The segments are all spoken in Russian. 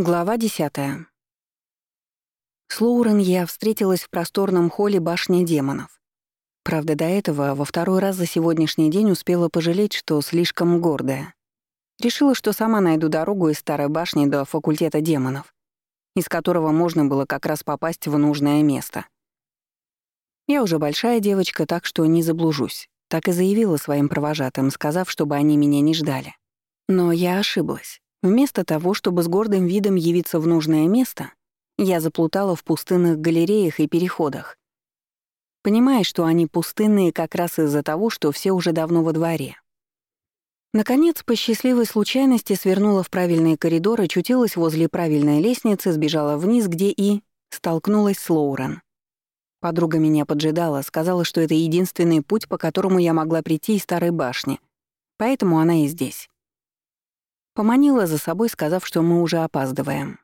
Глава десятая. С Лоурен я встретилась в просторном холле башни демонов. Правда, до этого во второй раз за сегодняшний день успела пожалеть, что слишком гордая. Решила, что сама найду дорогу из старой башни до факультета демонов, из которого можно было как раз попасть в нужное место. Я уже большая девочка, так что не заблужусь. Так и заявила своим провожатым, сказав, чтобы они меня не ждали. Но я ошиблась. Вместо того, чтобы с гордым видом явиться в нужное место, я заплутала в пустынных галереях и переходах. Понимая, что они пустынные как раз из-за того, что все уже давно во дворе. Наконец, по счастливой случайности свернула в правильные коридоры, очутилась возле правильной лестницы, сбежала вниз, где и... столкнулась с Лоурен. Подруга меня поджидала, сказала, что это единственный путь, по которому я могла прийти из старой башни. Поэтому она и здесь. Поманила за собой, сказав, что мы уже опаздываем.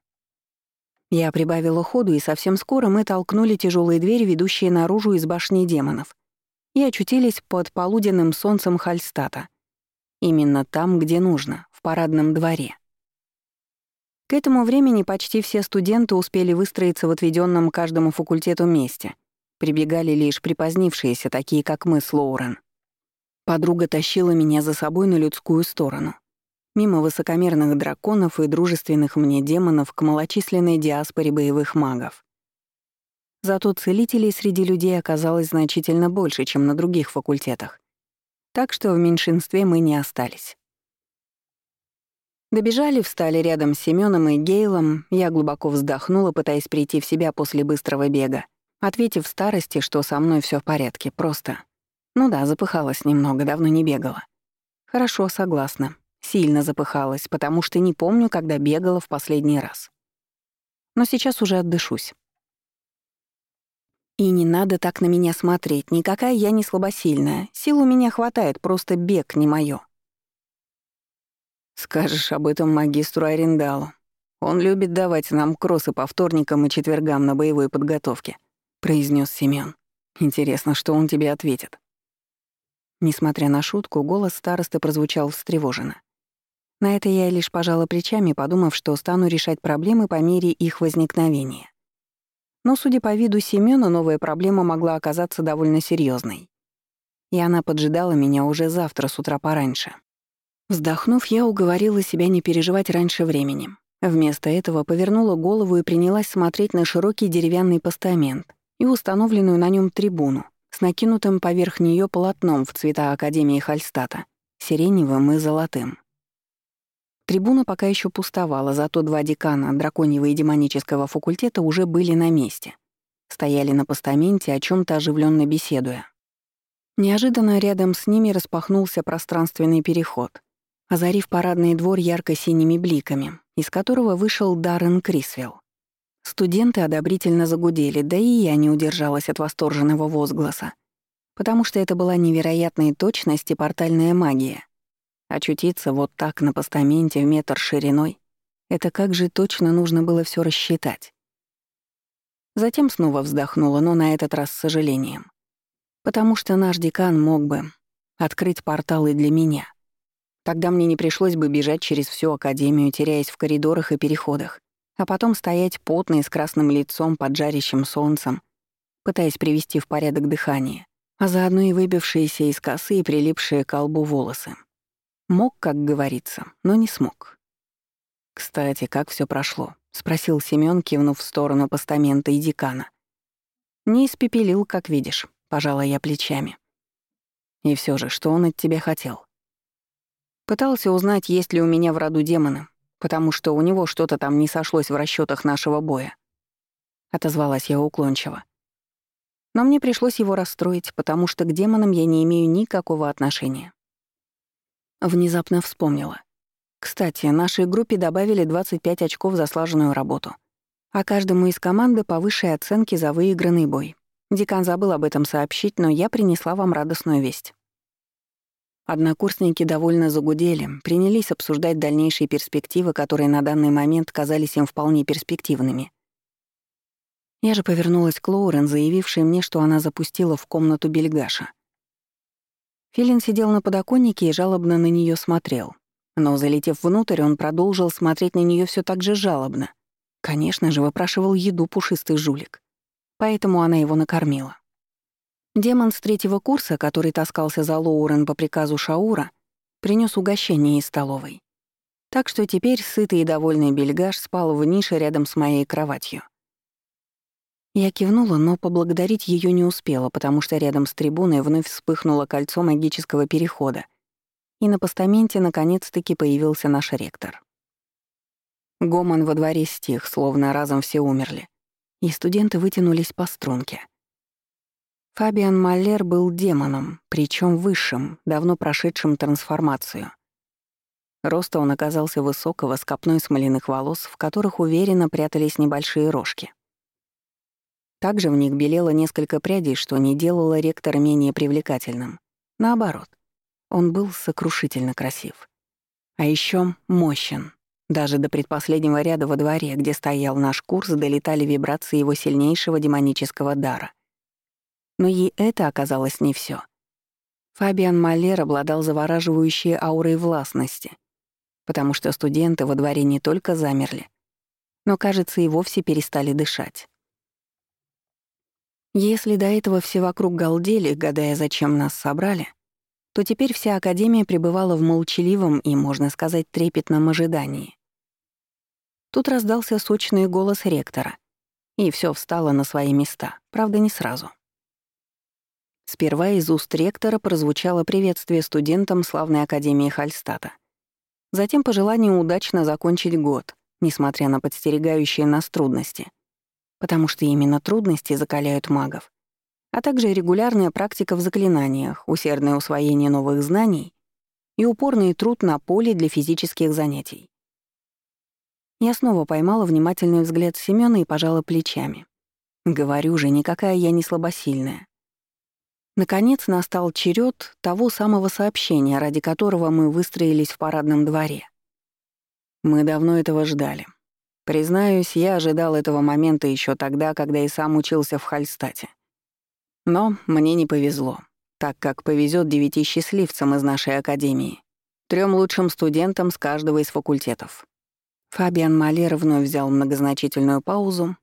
Я прибавила ходу, и совсем скоро мы толкнули тяжелые двери, ведущие наружу из башни демонов, и очутились под полуденным солнцем Хальстата. Именно там, где нужно, в парадном дворе. К этому времени почти все студенты успели выстроиться в отведенном каждому факультету месте. Прибегали лишь припозднившиеся, такие как мы с Лоурен. Подруга тащила меня за собой на людскую сторону мимо высокомерных драконов и дружественных мне демонов к малочисленной диаспоре боевых магов. Зато целителей среди людей оказалось значительно больше, чем на других факультетах. Так что в меньшинстве мы не остались. Добежали, встали рядом с Семеном и Гейлом, я глубоко вздохнула, пытаясь прийти в себя после быстрого бега, ответив старости, что со мной все в порядке, просто... Ну да, запыхалась немного, давно не бегала. Хорошо, согласна. Сильно запыхалась, потому что не помню, когда бегала в последний раз. Но сейчас уже отдышусь. И не надо так на меня смотреть, никакая я не слабосильная. Сил у меня хватает, просто бег не моё. Скажешь об этом магистру Арендалу. Он любит давать нам кроссы по вторникам и четвергам на боевой подготовке, произнес Семён. Интересно, что он тебе ответит. Несмотря на шутку, голос старосты прозвучал встревоженно. На это я лишь пожала плечами, подумав, что стану решать проблемы по мере их возникновения. Но, судя по виду Семёна, новая проблема могла оказаться довольно серьезной. И она поджидала меня уже завтра с утра пораньше. Вздохнув, я уговорила себя не переживать раньше времени. Вместо этого повернула голову и принялась смотреть на широкий деревянный постамент и установленную на нем трибуну с накинутым поверх нее полотном в цвета Академии Хальстата, сиреневым и золотым. Трибуна пока еще пустовала, зато два декана драконьего и демонического факультета уже были на месте. Стояли на постаменте, о чем то оживленно беседуя. Неожиданно рядом с ними распахнулся пространственный переход, озарив парадный двор ярко-синими бликами, из которого вышел Даррен Крисвелл. Студенты одобрительно загудели, да и я не удержалась от восторженного возгласа, потому что это была невероятной точности портальная магия — Очутиться вот так на постаменте в метр шириной — это как же точно нужно было все рассчитать. Затем снова вздохнула, но на этот раз с сожалением. Потому что наш декан мог бы открыть порталы для меня. Тогда мне не пришлось бы бежать через всю академию, теряясь в коридорах и переходах, а потом стоять потный с красным лицом под жарящим солнцем, пытаясь привести в порядок дыхание, а заодно и выбившиеся из косы и прилипшие к колбу волосы. Мог, как говорится, но не смог. «Кстати, как все прошло?» — спросил Семён, кивнув в сторону постамента и декана. «Не испепелил, как видишь», — пожала я плечами. «И все же, что он от тебя хотел?» Пытался узнать, есть ли у меня в роду демоны, потому что у него что-то там не сошлось в расчетах нашего боя. Отозвалась я уклончиво. Но мне пришлось его расстроить, потому что к демонам я не имею никакого отношения. Внезапно вспомнила. Кстати, нашей группе добавили 25 очков за слаженную работу. А каждому из команды по высшей оценке за выигранный бой. Декан забыл об этом сообщить, но я принесла вам радостную весть. Однокурсники довольно загудели, принялись обсуждать дальнейшие перспективы, которые на данный момент казались им вполне перспективными. Я же повернулась к Лоурен, заявившей мне, что она запустила в комнату Бельгаша — Филин сидел на подоконнике и жалобно на нее смотрел. Но, залетев внутрь, он продолжил смотреть на нее все так же жалобно. Конечно же, выпрашивал еду пушистый жулик. Поэтому она его накормила. Демон с третьего курса, который таскался за Лоурен по приказу Шаура, принес угощение из столовой. Так что теперь сытый и довольный бельгаш спал в нише рядом с моей кроватью. Я кивнула, но поблагодарить ее не успела, потому что рядом с трибуной вновь вспыхнуло кольцо магического перехода, и на постаменте наконец-таки появился наш ректор. Гомон во дворе стих, словно разом все умерли, и студенты вытянулись по струнке. Фабиан Маллер был демоном, причем высшим, давно прошедшим трансформацию. Роста он оказался высокого, с копной смоляных волос, в которых уверенно прятались небольшие рожки. Также в них белело несколько прядей, что не делало ректора менее привлекательным. Наоборот, он был сокрушительно красив. А еще мощен. Даже до предпоследнего ряда во дворе, где стоял наш курс, долетали вибрации его сильнейшего демонического дара. Но и это оказалось не все. Фабиан Малер обладал завораживающей аурой властности, потому что студенты во дворе не только замерли, но, кажется, и вовсе перестали дышать. Если до этого все вокруг галдели, гадая, зачем нас собрали, то теперь вся Академия пребывала в молчаливом и, можно сказать, трепетном ожидании. Тут раздался сочный голос ректора, и все встало на свои места, правда, не сразу. Сперва из уст ректора прозвучало приветствие студентам славной Академии Хальстата. Затем пожелание удачно закончить год, несмотря на подстерегающие нас трудности — потому что именно трудности закаляют магов, а также регулярная практика в заклинаниях, усердное усвоение новых знаний и упорный труд на поле для физических занятий. Я снова поймала внимательный взгляд Семёна и пожала плечами. Говорю же, никакая я не слабосильная. Наконец настал черед того самого сообщения, ради которого мы выстроились в парадном дворе. Мы давно этого ждали. Признаюсь, я ожидал этого момента еще тогда, когда и сам учился в Хальстате. Но мне не повезло, так как повезет девяти счастливцам из нашей академии, трем лучшим студентам с каждого из факультетов. Фабиан Малер вновь взял многозначительную паузу,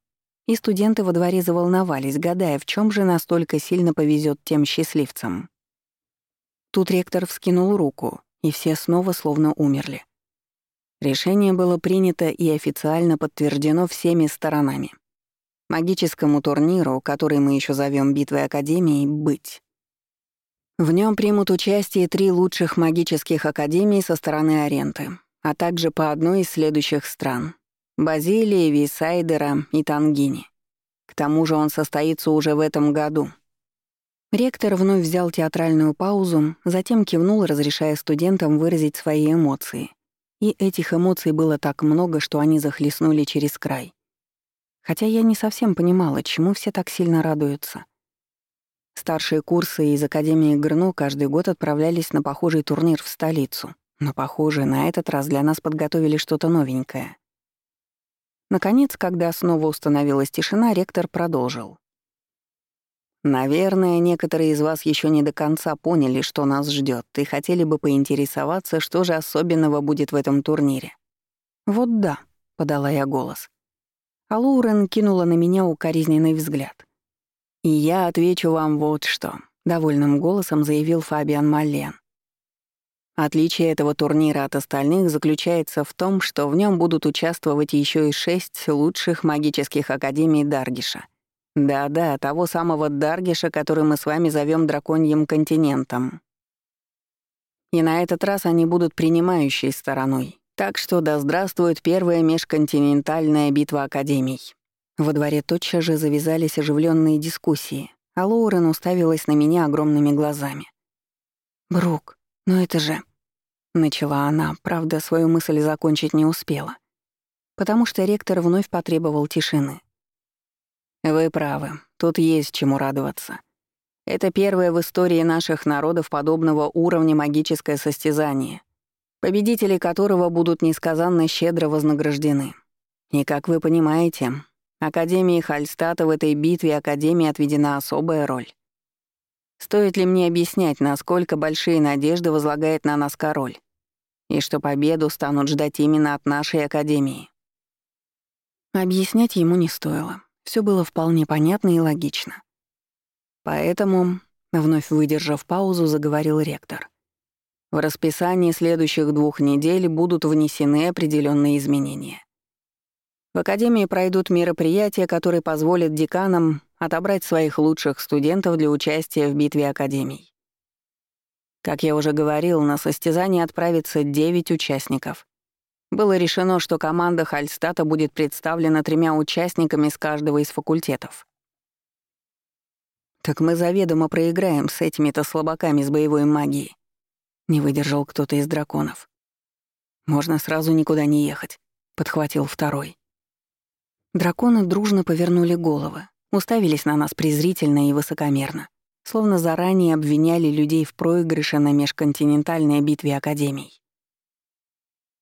и студенты во дворе заволновались, гадая, в чем же настолько сильно повезет тем счастливцам. Тут ректор вскинул руку, и все снова словно умерли. Решение было принято и официально подтверждено всеми сторонами. Магическому турниру, который мы еще зовем Битвой Академии, быть. В нем примут участие три лучших магических академий со стороны Аренты, а также по одной из следующих стран — Базилии, Висайдера и Тангини. К тому же он состоится уже в этом году. Ректор вновь взял театральную паузу, затем кивнул, разрешая студентам выразить свои эмоции — и этих эмоций было так много, что они захлестнули через край. Хотя я не совсем понимала, чему все так сильно радуются. Старшие курсы из Академии Грно каждый год отправлялись на похожий турнир в столицу, но, похоже, на этот раз для нас подготовили что-то новенькое. Наконец, когда снова установилась тишина, ректор продолжил. Наверное, некоторые из вас еще не до конца поняли, что нас ждет, и хотели бы поинтересоваться, что же особенного будет в этом турнире. «Вот да», — подала я голос. А Лоурен кинула на меня укоризненный взгляд. «И я отвечу вам вот что», — довольным голосом заявил Фабиан Маллен. Отличие этого турнира от остальных заключается в том, что в нем будут участвовать еще и шесть лучших магических академий Даргиша. Да-да, того самого Даргиша, который мы с вами зовем драконьим континентом. И на этот раз они будут принимающей стороной. Так что да здравствует первая межконтинентальная битва Академий. Во дворе тотчас же завязались оживленные дискуссии, а Лоурен уставилась на меня огромными глазами. «Брук, ну это же...» Начала она, правда, свою мысль закончить не успела. Потому что ректор вновь потребовал тишины. Вы правы, тут есть чему радоваться. Это первое в истории наших народов подобного уровня магическое состязание, победители которого будут несказанно щедро вознаграждены. И, как вы понимаете, Академии Хальстата в этой битве Академии отведена особая роль. Стоит ли мне объяснять, насколько большие надежды возлагает на нас король? и что победу станут ждать именно от нашей Академии. Объяснять ему не стоило. Все было вполне понятно и логично. Поэтому, вновь выдержав паузу, заговорил ректор. В расписании следующих двух недель будут внесены определенные изменения. В Академии пройдут мероприятия, которые позволят деканам отобрать своих лучших студентов для участия в битве Академий. Как я уже говорил, на состязание отправится 9 участников. Было решено, что команда Хальстата будет представлена тремя участниками с каждого из факультетов. «Так мы заведомо проиграем с этими-то слабаками с боевой магией», — не выдержал кто-то из драконов. «Можно сразу никуда не ехать», — подхватил второй. Драконы дружно повернули головы, уставились на нас презрительно и высокомерно, словно заранее обвиняли людей в проигрыше на межконтинентальной битве Академий.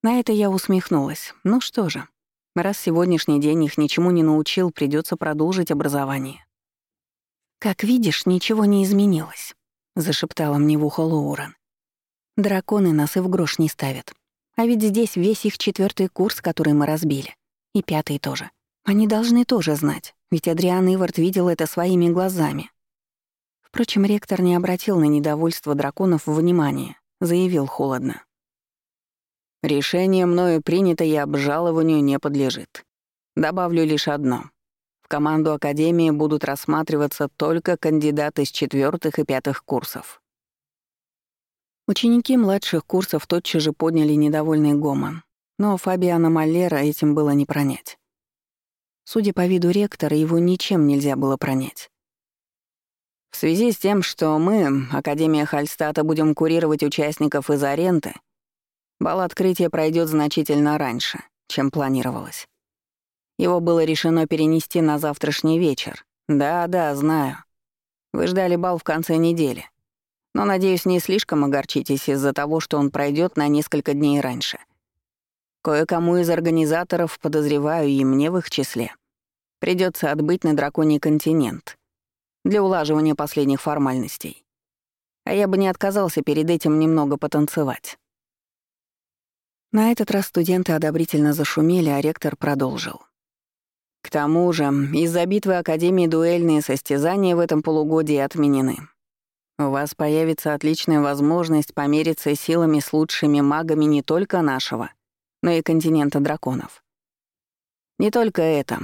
На это я усмехнулась. Ну что же, раз сегодняшний день их ничему не научил, придется продолжить образование. «Как видишь, ничего не изменилось», — зашептала мне в ухо Лоурен. «Драконы нас и в грош не ставят. А ведь здесь весь их четвертый курс, который мы разбили. И пятый тоже. Они должны тоже знать, ведь Адриан Ивард видел это своими глазами. Впрочем, ректор не обратил на недовольство драконов внимания, заявил холодно. «Решение мною принято и обжалованию не подлежит. Добавлю лишь одно. В команду Академии будут рассматриваться только кандидаты с четвертых и пятых курсов». Ученики младших курсов тотчас же подняли недовольный гомон, но Фабиана Маллера этим было не пронять. Судя по виду ректора, его ничем нельзя было пронять. В связи с тем, что мы, Академия Хальстата, будем курировать участников из аренты, бал открытия пройдет значительно раньше, чем планировалось. Его было решено перенести на завтрашний вечер. Да-да, знаю. Вы ждали бал в конце недели. Но, надеюсь, не слишком огорчитесь из-за того, что он пройдет на несколько дней раньше. Кое-кому из организаторов, подозреваю, и мне в их числе, Придется отбыть на драконий континент для улаживания последних формальностей. А я бы не отказался перед этим немного потанцевать. На этот раз студенты одобрительно зашумели, а ректор продолжил. К тому же, из-за битвы Академии дуэльные состязания в этом полугодии отменены. У вас появится отличная возможность помериться силами с лучшими магами не только нашего, но и континента драконов. Не только это.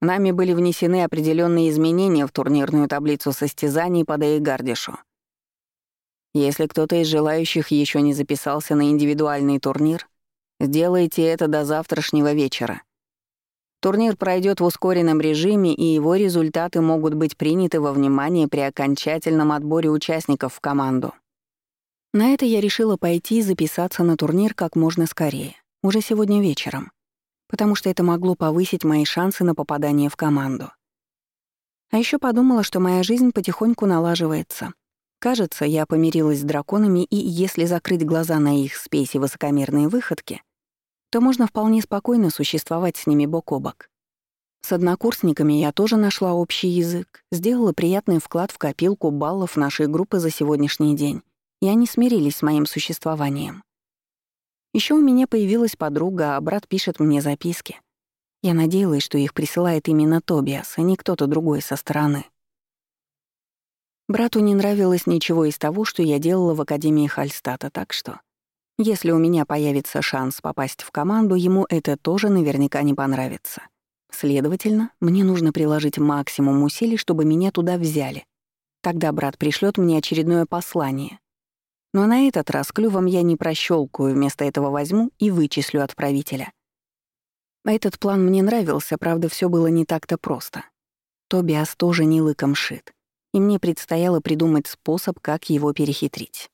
Нами были внесены определенные изменения в турнирную таблицу состязаний по Дейгардишу. Если кто-то из желающих еще не записался на индивидуальный турнир, сделайте это до завтрашнего вечера. Турнир пройдет в ускоренном режиме, и его результаты могут быть приняты во внимание при окончательном отборе участников в команду. На это я решила пойти и записаться на турнир как можно скорее, уже сегодня вечером потому что это могло повысить мои шансы на попадание в команду. А еще подумала, что моя жизнь потихоньку налаживается. Кажется, я помирилась с драконами, и если закрыть глаза на их спесь и высокомерные выходки, то можно вполне спокойно существовать с ними бок о бок. С однокурсниками я тоже нашла общий язык, сделала приятный вклад в копилку баллов нашей группы за сегодняшний день, и они смирились с моим существованием. Еще у меня появилась подруга, а брат пишет мне записки. Я надеялась, что их присылает именно Тобиас, а не кто-то другой со стороны. Брату не нравилось ничего из того, что я делала в Академии Хальстата, так что, если у меня появится шанс попасть в команду, ему это тоже наверняка не понравится. Следовательно, мне нужно приложить максимум усилий, чтобы меня туда взяли. Тогда брат пришлет мне очередное послание, но на этот раз клювом я не прощелкаю, вместо этого возьму и вычислю отправителя. Этот план мне нравился, правда, все было не так-то просто. Тобиас тоже не лыком шит, и мне предстояло придумать способ, как его перехитрить.